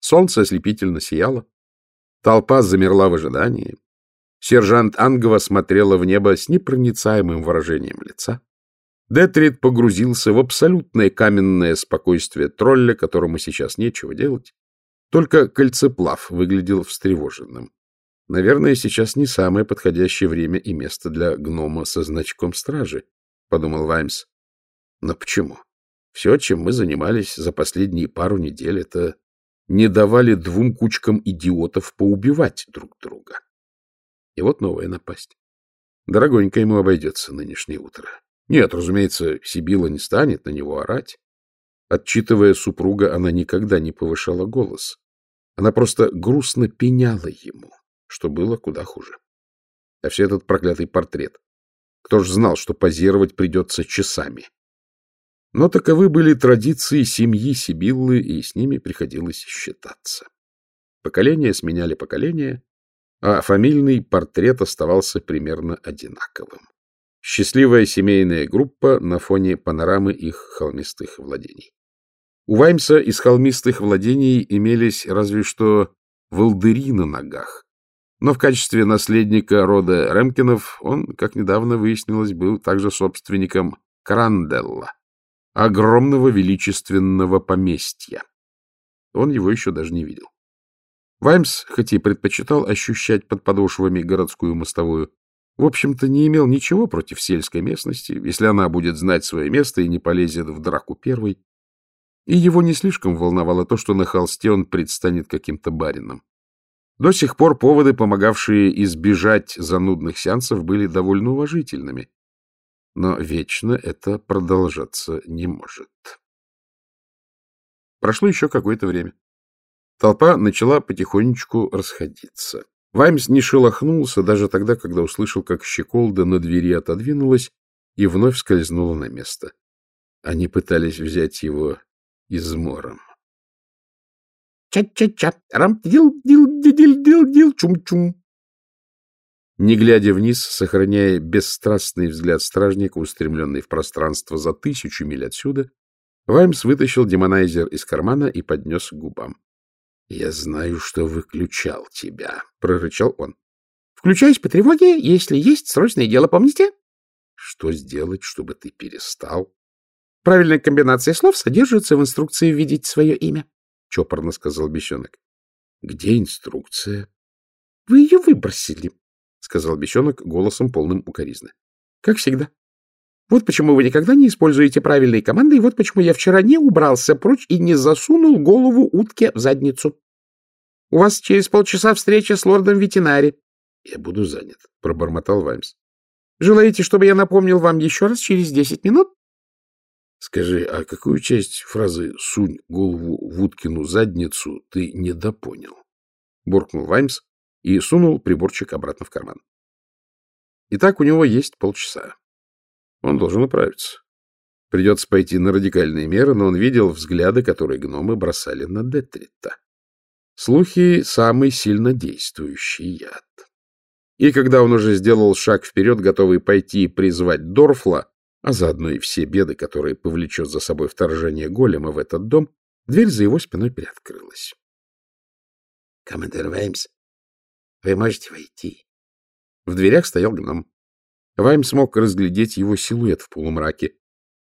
Солнце ослепительно сияло. Толпа замерла в ожидании. Сержант Ангова смотрела в небо с непроницаемым выражением лица. Детрид погрузился в абсолютное каменное спокойствие тролля, которому сейчас нечего делать. Только кольцеплав выглядел встревоженным. Наверное, сейчас не самое подходящее время и место для гнома со значком стражи, — подумал Ваймс. Но почему? Все, чем мы занимались за последние пару недель, это не давали двум кучкам идиотов поубивать друг друга. И вот новая напасть. Дорогонько ему обойдется нынешнее утро. Нет, разумеется, Сибила не станет на него орать. Отчитывая супруга, она никогда не повышала голос. Она просто грустно пеняла ему, что было куда хуже. А все этот проклятый портрет. Кто ж знал, что позировать придется часами? Но таковы были традиции семьи Сибиллы, и с ними приходилось считаться. Поколения сменяли поколения, а фамильный портрет оставался примерно одинаковым. Счастливая семейная группа на фоне панорамы их холмистых владений. У Ваймса из холмистых владений имелись разве что волдыри на ногах, но в качестве наследника рода Ремкинов он, как недавно выяснилось, был также собственником Кранделла, огромного величественного поместья. Он его еще даже не видел. Ваймс, хоть и предпочитал ощущать под подошвами городскую мостовую, в общем-то не имел ничего против сельской местности, если она будет знать свое место и не полезет в драку первой. И его не слишком волновало то, что на холсте он предстанет каким-то барином. До сих пор поводы, помогавшие избежать занудных сеансов, были довольно уважительными но вечно это продолжаться не может. Прошло еще какое-то время. Толпа начала потихонечку расходиться. Ваймс не шелохнулся даже тогда, когда услышал, как щеколда на двери отодвинулась и вновь скользнула на место. Они пытались взять его измором. Ча-ча-ча, рам-дил-дил-дил-дил-дил, чум-чум. Не глядя вниз, сохраняя бесстрастный взгляд стражника, устремленный в пространство за тысячу миль отсюда, Ваймс вытащил демонайзер из кармана и поднес к губам. — Я знаю, что выключал тебя, — прорычал он. — Включаюсь по тревоге, если есть срочное дело, помните? — Что сделать, чтобы ты перестал? — Правильная комбинация слов содержится в инструкции «Введите свое имя», — чопорно сказал Бесенок. — Где инструкция? — Вы ее выбросили, — сказал бесенок голосом полным укоризны. — Как всегда. Вот почему вы никогда не используете правильные команды, и вот почему я вчера не убрался прочь и не засунул голову утке в задницу. У вас через полчаса встреча с лордом ветеринари. — Я буду занят, — пробормотал Ваймс. — Желаете, чтобы я напомнил вам еще раз через десять минут? — Скажи, а какую часть фразы «сунь голову в уткину задницу» ты недопонял? — буркнул Ваймс, и сунул приборчик обратно в карман. Итак, у него есть полчаса. Он должен управиться. Придется пойти на радикальные меры, но он видел взгляды, которые гномы бросали на Детрита. Слухи — самый сильно действующий яд. И когда он уже сделал шаг вперед, готовый пойти и призвать Дорфла, а заодно и все беды, которые повлечет за собой вторжение голема в этот дом, дверь за его спиной приоткрылась. — Командир Веймс вы можете войти. В дверях стоял гном. Вайм смог разглядеть его силуэт в полумраке.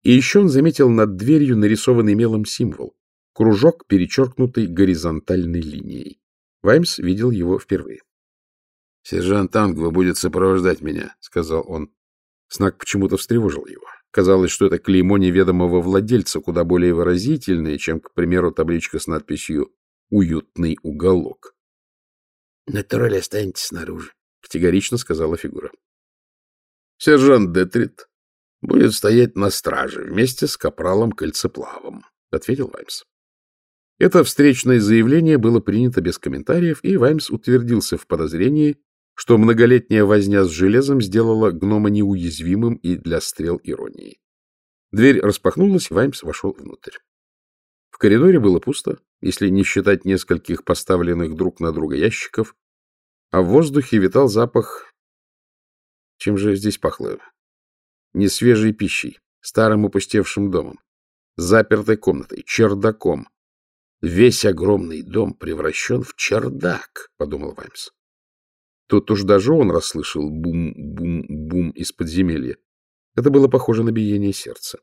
И еще он заметил над дверью нарисованный мелом символ — кружок, перечеркнутый горизонтальной линией. Ваймс видел его впервые. — Сержант Ангва будет сопровождать меня, — сказал он. Знак почему-то встревожил его. Казалось, что это клеймо неведомого владельца, куда более выразительное, чем, к примеру, табличка с надписью «Уютный уголок». Натураль останетесь снаружи, — категорично сказала фигура. Сержант Детрит будет стоять на страже вместе с капралом Кольцеплавом, — ответил Ваймс. Это встречное заявление было принято без комментариев, и Ваймс утвердился в подозрении, что многолетняя возня с железом сделала гнома неуязвимым и для стрел иронии. Дверь распахнулась, Ваймс вошел внутрь. В коридоре было пусто, если не считать нескольких поставленных друг на друга ящиков, а в воздухе витал запах... Чем же здесь пахло? Несвежей пищей, старым упустевшим домом, запертой комнатой, чердаком. Весь огромный дом превращен в чердак, — подумал Ваймс. Тут уж даже он расслышал бум-бум-бум из подземелья. Это было похоже на биение сердца.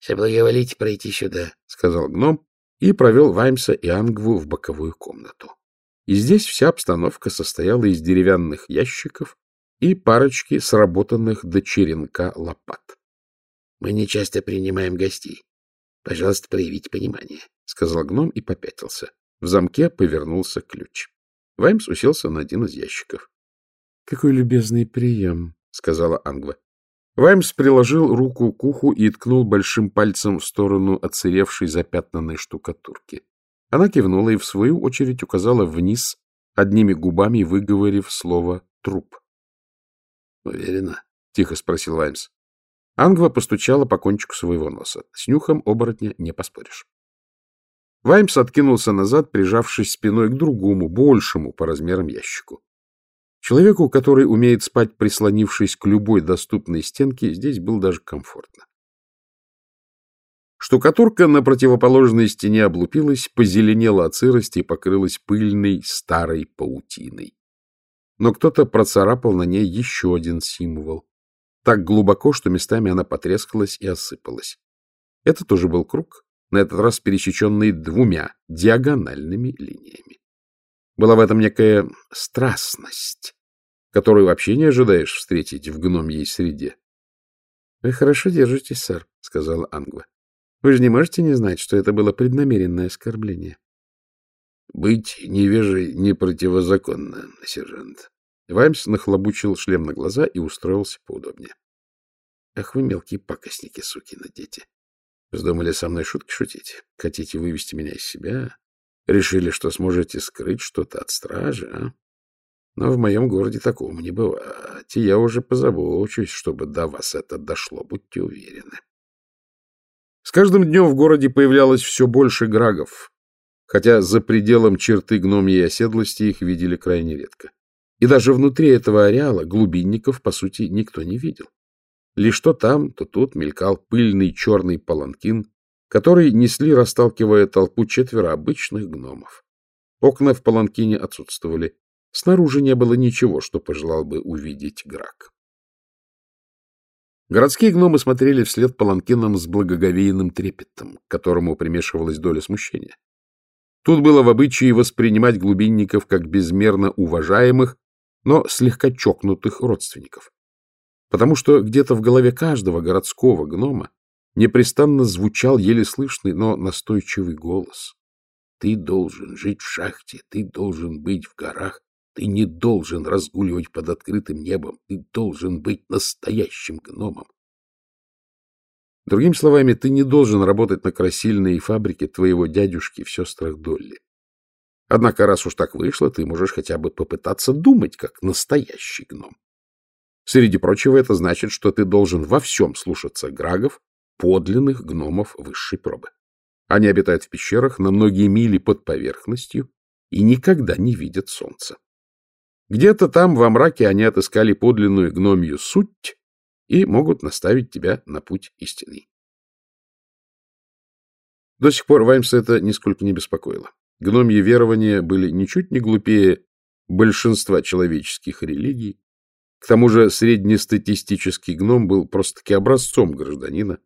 «Соблаговолите пройти сюда», — сказал гном и провел Ваймса и Ангву в боковую комнату. И здесь вся обстановка состояла из деревянных ящиков и парочки сработанных до черенка лопат. — Мы не часто принимаем гостей. Пожалуйста, проявите понимание, — сказал гном и попятился. В замке повернулся ключ. Ваймс уселся на один из ящиков. — Какой любезный прием, — сказала Ангва. Ваймс приложил руку к уху и ткнул большим пальцем в сторону отсыревшей запятнанной штукатурки. Она кивнула и, в свою очередь, указала вниз, одними губами выговорив слово «труп». — Уверена? — тихо спросил Ваймс. Ангва постучала по кончику своего носа. С нюхом оборотня не поспоришь. Ваймс откинулся назад, прижавшись спиной к другому, большему по размерам ящику. Человеку, который умеет спать, прислонившись к любой доступной стенке, здесь было даже комфортно. Штукатурка на противоположной стене облупилась, позеленела от сырости и покрылась пыльной старой паутиной. Но кто-то процарапал на ней еще один символ. Так глубоко, что местами она потрескалась и осыпалась. Это тоже был круг, на этот раз пересеченный двумя диагональными линиями. Была в этом некая страстность, которую вообще не ожидаешь встретить в гномьей среде. — Вы хорошо держитесь, сэр, — сказала Ангва. — Вы же не можете не знать, что это было преднамеренное оскорбление. — Быть невежей не противозаконно, сержант. Ваймс нахлобучил шлем на глаза и устроился поудобнее. — Ах вы мелкие пакостники, сукины дети! Вздумали со мной шутки шутить? Хотите вывести меня из себя? Решили, что сможете скрыть что-то от стражи, а? Но в моем городе такого не бывает, и я уже позабочусь, чтобы до вас это дошло, будьте уверены. С каждым днем в городе появлялось все больше грагов, хотя за пределом черты гномьей оседлости их видели крайне редко. И даже внутри этого ареала глубинников, по сути, никто не видел. Лишь то там, то тут мелькал пыльный черный паланкин который несли, расталкивая толпу четверо обычных гномов. Окна в паланкине отсутствовали. Снаружи не было ничего, что пожелал бы увидеть Грак. Городские гномы смотрели вслед паланкинам с благоговейным трепетом, к которому примешивалась доля смущения. Тут было в обычае воспринимать глубинников как безмерно уважаемых, но слегка чокнутых родственников. Потому что где-то в голове каждого городского гнома Непрестанно звучал еле слышный, но настойчивый голос. Ты должен жить в шахте, ты должен быть в горах, ты не должен разгуливать под открытым небом, ты должен быть настоящим гномом. Другими словами, ты не должен работать на красильной фабрике твоего дядюшки в сестрах Долли. Однако, раз уж так вышло, ты можешь хотя бы попытаться думать, как настоящий гном. Среди прочего, это значит, что ты должен во всем слушаться Грагов, подлинных гномов высшей пробы. Они обитают в пещерах на многие мили под поверхностью и никогда не видят солнца. Где-то там во мраке они отыскали подлинную гномью суть и могут наставить тебя на путь истины. До сих пор Ваймса это нисколько не беспокоило. Гномьи верования были ничуть не глупее большинства человеческих религий. К тому же среднестатистический гном был просто-таки образцом гражданина,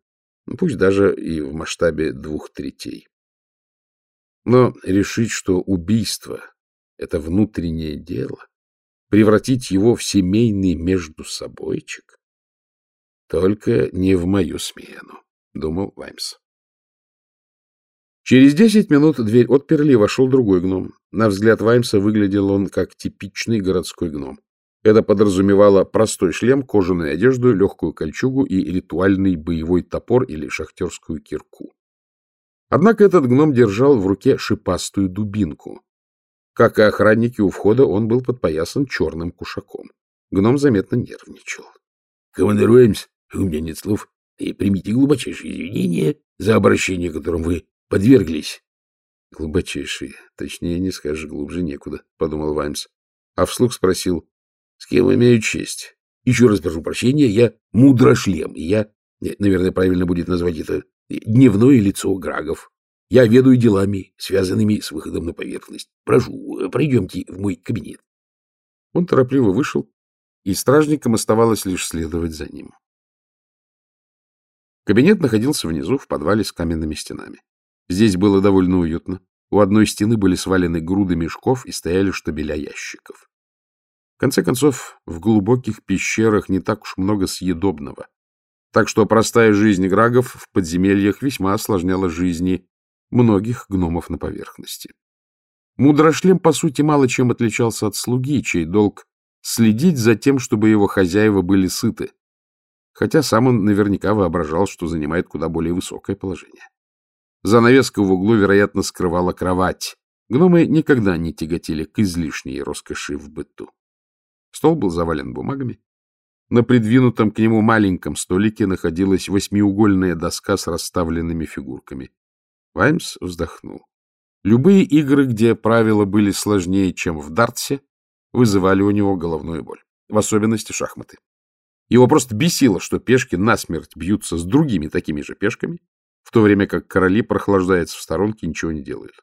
пусть даже и в масштабе двух третей. Но решить, что убийство — это внутреннее дело, превратить его в семейный между собойчик, только не в мою смену, — думал Ваймс. Через десять минут дверь отперли, вошел другой гном. На взгляд Ваймса выглядел он как типичный городской гном. Это подразумевало простой шлем, кожаную одежду, легкую кольчугу и ритуальный боевой топор или шахтерскую кирку. Однако этот гном держал в руке шипастую дубинку. Как и охранники у входа, он был подпоясан черным кушаком. Гном заметно нервничал. — Командир Уэмс, у меня нет слов, и примите глубочайшие извинения за обращение, которым вы подверглись. — Глубочайшие, точнее, не скажешь, глубже некуда, — подумал Ваймс. А вслух спросил, с кем имею честь. Еще раз прошу прощения, я мудрошлем, и я, наверное, правильно будет назвать это дневное лицо Грагов. Я ведаю делами, связанными с выходом на поверхность. Прошу, пройдемте в мой кабинет. Он торопливо вышел, и стражникам оставалось лишь следовать за ним. Кабинет находился внизу, в подвале с каменными стенами. Здесь было довольно уютно. У одной стены были свалены груды мешков и стояли штабеля ящиков. В конце концов, в глубоких пещерах не так уж много съедобного. Так что простая жизнь грагов в подземельях весьма осложняла жизни многих гномов на поверхности. Мудрошлем, по сути, мало чем отличался от слуги, чей долг следить за тем, чтобы его хозяева были сыты, хотя сам он наверняка воображал, что занимает куда более высокое положение. Занавеска в углу, вероятно, скрывала кровать. Гномы никогда не тяготели к излишней роскоши в быту. Стол был завален бумагами. На придвинутом к нему маленьком столике находилась восьмиугольная доска с расставленными фигурками. Ваймс вздохнул. Любые игры, где правила были сложнее, чем в дартсе, вызывали у него головную боль, в особенности шахматы. Его просто бесило, что пешки насмерть бьются с другими такими же пешками, в то время как короли прохлаждаются в сторонке и ничего не делают.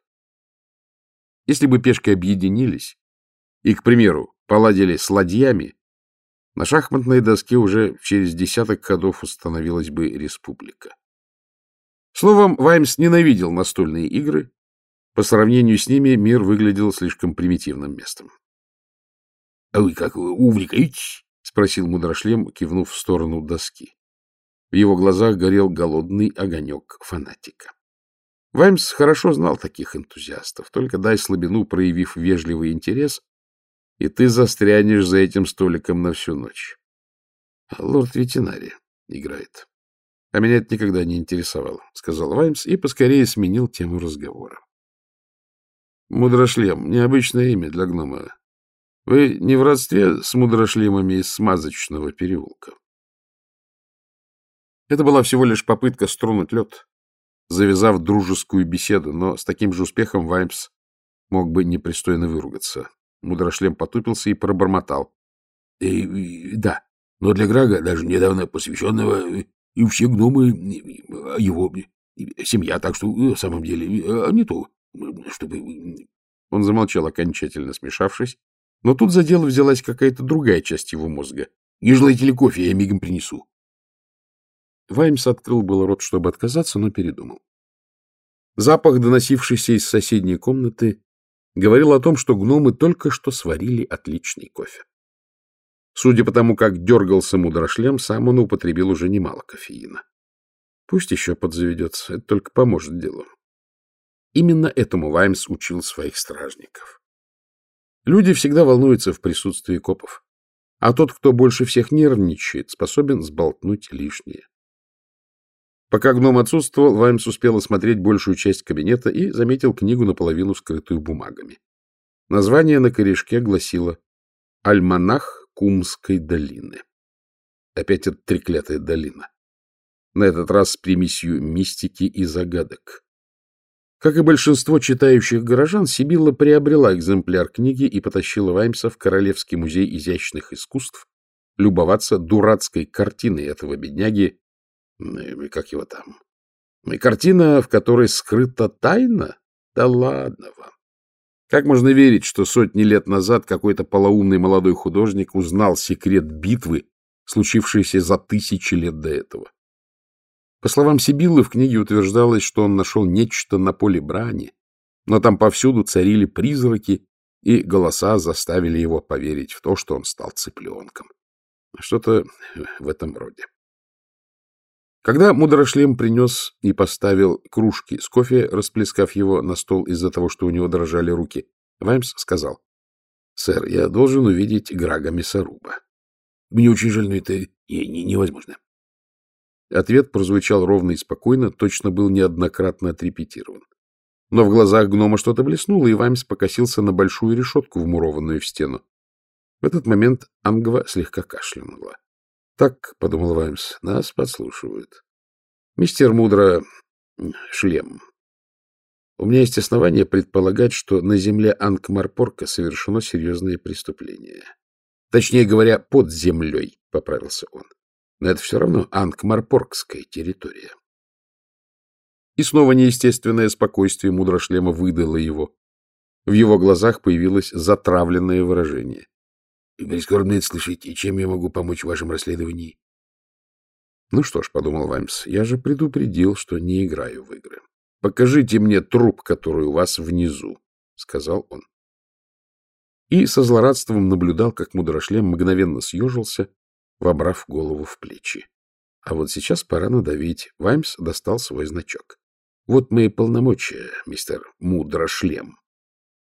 Если бы пешки объединились, и, к примеру, поладили с ладьями, на шахматной доске уже через десяток ходов установилась бы республика. Словом, Ваймс ненавидел настольные игры. По сравнению с ними мир выглядел слишком примитивным местом. — А вы как увлекаетесь? — спросил мудрошлем, кивнув в сторону доски. В его глазах горел голодный огонек фанатика. Ваймс хорошо знал таких энтузиастов, только дай слабину, проявив вежливый интерес, и ты застрянешь за этим столиком на всю ночь. А лорд ветеринария играет. А меня это никогда не интересовало, — сказал Ваймс и поскорее сменил тему разговора. Мудрошлем — необычное имя для гнома. Вы не в родстве с мудрошлемами из смазочного переулка? Это была всего лишь попытка струнуть лед, завязав дружескую беседу, но с таким же успехом Ваймс мог бы непристойно выругаться. Мудрошлем потупился и пробормотал. «Э, — Да, но для Грага, даже недавно посвященного, и все гномы его семья, так что на самом деле не то, чтобы... Он замолчал, окончательно смешавшись, но тут за дело взялась какая-то другая часть его мозга. — Не желаете ли кофе, я мигом принесу. Ваймс открыл было рот, чтобы отказаться, но передумал. Запах, доносившийся из соседней комнаты, говорил о том, что гномы только что сварили отличный кофе. Судя по тому, как дергался мудрошлем, сам он употребил уже немало кофеина. Пусть еще подзаведется, это только поможет делу. Именно этому Ваймс учил своих стражников. Люди всегда волнуются в присутствии копов, а тот, кто больше всех нервничает, способен сболтнуть лишнее. Пока гном отсутствовал, Ваймс успел осмотреть большую часть кабинета и заметил книгу, наполовину скрытую бумагами. Название на корешке гласило «Альманах Кумской долины». Опять эта треклятая долина. На этот раз с примесью мистики и загадок. Как и большинство читающих горожан, Сибилла приобрела экземпляр книги и потащила Ваймса в Королевский музей изящных искусств любоваться дурацкой картиной этого бедняги как его там, И картина, в которой скрыта тайна? Да ладно вам. Как можно верить, что сотни лет назад какой-то полоумный молодой художник узнал секрет битвы, случившейся за тысячи лет до этого? По словам Сибиллы, в книге утверждалось, что он нашел нечто на поле брани, но там повсюду царили призраки, и голоса заставили его поверить в то, что он стал цыпленком. Что-то в этом роде. Когда мудрошлем принес и поставил кружки с кофе, расплескав его на стол из-за того, что у него дрожали руки, Ваймс сказал, — Сэр, я должен увидеть Грага Мясоруба. — Мне очень жаль, но это не, не, невозможно. Ответ прозвучал ровно и спокойно, точно был неоднократно отрепетирован. Но в глазах гнома что-то блеснуло, и Ваймс покосился на большую решетку, вмурованную в стену. В этот момент Ангва слегка кашлянула. Так, — подумал Ваймс, — нас подслушивают. Мистер Мудро — шлем. У меня есть основания предполагать, что на земле Анкмарпорка совершено серьезное преступление. Точнее говоря, под землей, — поправился он. Но это все равно Анкмарпоргская территория. И снова неестественное спокойствие Мудрошлема выдало его. В его глазах появилось затравленное выражение. Прискорбно слышать, и чем я могу помочь в вашем расследовании? Ну что ж, — подумал Ваймс, — я же предупредил, что не играю в игры. Покажите мне труп, который у вас внизу, — сказал он. И со злорадством наблюдал, как мудрошлем мгновенно съежился, вобрав голову в плечи. А вот сейчас пора надавить. Ваймс достал свой значок. Вот мои полномочия, мистер Мудрошлем.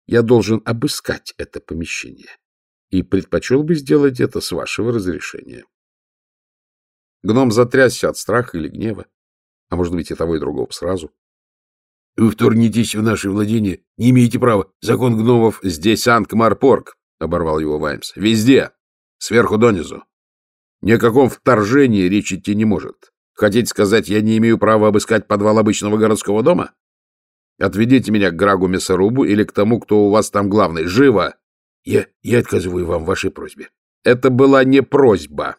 Я должен обыскать это помещение и предпочел бы сделать это с вашего разрешения. Гном затрясся от страха или гнева, а может быть и того и другого сразу. — Вы вторгнетесь в наше владение, не имеете права. Закон гномов здесь Анкмарпорг, — оборвал его Ваймс. — Везде, сверху донизу. Ни о каком вторжении речь идти не может. Хотите сказать, я не имею права обыскать подвал обычного городского дома? Отведите меня к Грагу Мясорубу или к тому, кто у вас там главный. Живо! Я, я отказываю вам в вашей просьбе. Это была не просьба,